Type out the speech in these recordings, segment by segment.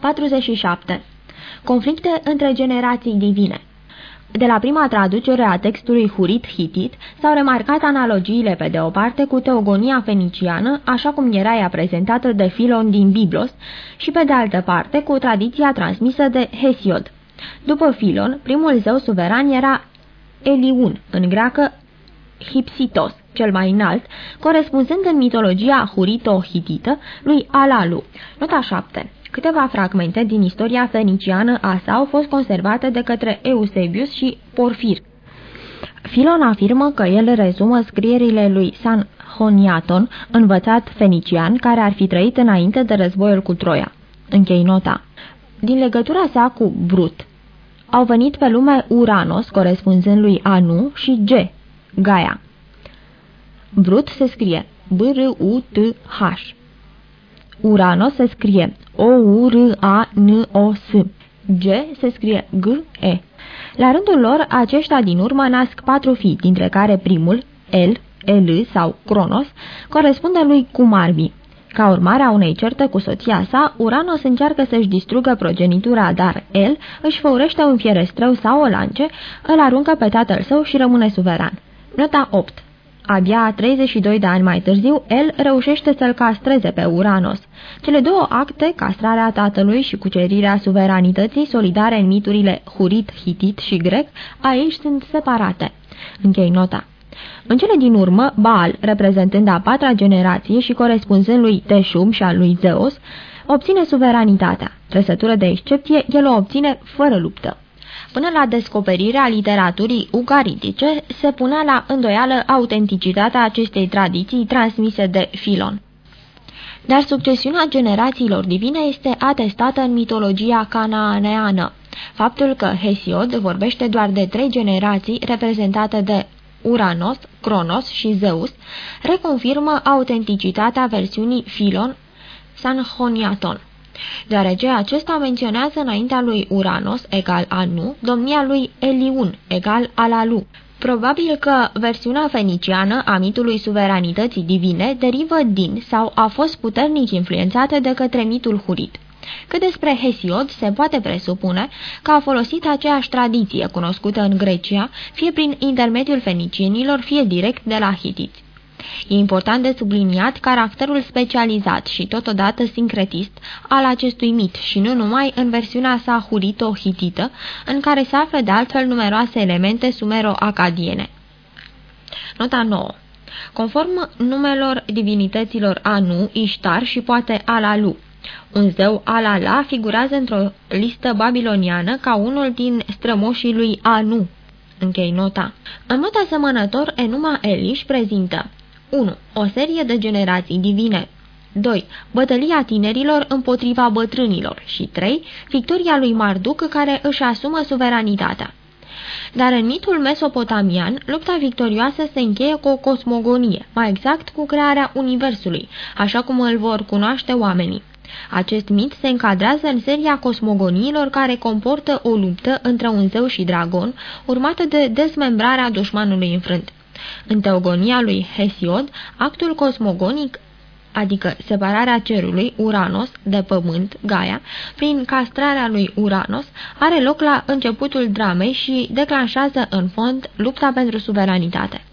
47. Conflicte între generații divine de la prima traducere a textului Hurit-Hitit s-au remarcat analogiile pe de o parte cu teogonia feniciană, așa cum era ea prezentată de Filon din Biblos, și pe de altă parte cu tradiția transmisă de Hesiod. După Filon, primul zeu suveran era Eliun, în greacă Hipsitos, cel mai înalt, corespunzând în mitologia hurito-hitită lui Alalu. Nota 7. Câteva fragmente din istoria feniciană a sa au fost conservate de către Eusebius și Porfir. Filon afirmă că el rezumă scrierile lui San Honiaton, învățat fenician, care ar fi trăit înainte de războiul cu Troia. Închei nota. Din legătura sa cu Brut, au venit pe lume Uranos, corespunzând lui Anu, și G, Gaia. Brut se scrie B-R-U-T-H. Uranos se scrie O-U-R-A-N-O-S. G se scrie G-E. La rândul lor, aceștia din urmă nasc patru fii, dintre care primul, El, El sau Cronos, corespunde lui Cumarbi. Ca urmare a unei certe cu soția sa, Uranos încearcă să-și distrugă progenitura, dar el își făurește un fierestrău sau o lance, îl aruncă pe tatăl său și rămâne suveran. Nota 8 Abia 32 de ani mai târziu, el reușește să-l castreze pe Uranos. Cele două acte, castrarea tatălui și cucerirea suveranității solidare în miturile Hurit, Hitit și Grec, aici sunt separate. Închei nota. În cele din urmă, Baal, reprezentând a patra generație și corespunzând lui Teșum și al lui Zeus, obține suveranitatea. Trăsătură de excepție, el o obține fără luptă. Până la descoperirea literaturii ugaritice, se punea la îndoială autenticitatea acestei tradiții transmise de Filon. Dar succesiunea generațiilor divine este atestată în mitologia canaaneană. Faptul că Hesiod vorbește doar de trei generații reprezentate de Uranos, Cronos și Zeus, reconfirmă autenticitatea versiunii Filon Sanhoniaton deoarece acesta menționează înaintea lui Uranos, egal Anu, domnia lui Eliun, egal Alalu. Probabil că versiunea feniciană a mitului suveranității divine derivă din sau a fost puternic influențată de către mitul hurit. Cât despre Hesiod, se poate presupune că a folosit aceeași tradiție cunoscută în Grecia, fie prin intermediul fenicienilor, fie direct de la hitiți. E important de subliniat caracterul specializat și totodată sincretist al acestui mit și nu numai în versiunea sa hurito-hitită, în care se află de altfel numeroase elemente sumero-acadiene. Nota 9 Conform numelor divinităților Anu, Ishtar și poate Alalu, un zeu Alala figurează într-o listă babiloniană ca unul din strămoșii lui Anu. Închei nota. În mod asemănător, Enuma Elish prezintă 1. O serie de generații divine 2. Bătălia tinerilor împotriva bătrânilor și 3. Victoria lui Marduk care își asumă suveranitatea. Dar în mitul mesopotamian, lupta victorioasă se încheie cu o cosmogonie, mai exact cu crearea Universului, așa cum îl vor cunoaște oamenii. Acest mit se încadrează în seria cosmogoniilor care comportă o luptă între un zeu și dragon, urmată de dezmembrarea dușmanului înfrânt. În teogonia lui Hesiod, actul cosmogonic adică separarea cerului, Uranos, de pământ, Gaia, prin castrarea lui Uranos, are loc la începutul dramei și declanșează în fond lupta pentru suveranitate.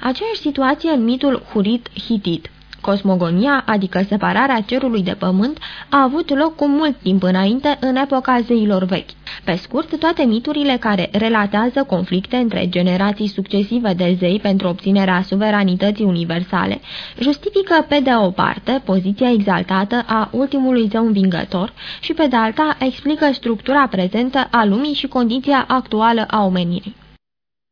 Aceeași situație în mitul Hurit-Hitit. Cosmogonia, adică separarea cerului de pământ, a avut loc cu mult timp înainte în epoca zeilor vechi. Pe scurt, toate miturile care relatează conflicte între generații succesive de zei pentru obținerea suveranității universale justifică pe de o parte poziția exaltată a ultimului zeu învingător și pe de alta explică structura prezentă a lumii și condiția actuală a omenirii.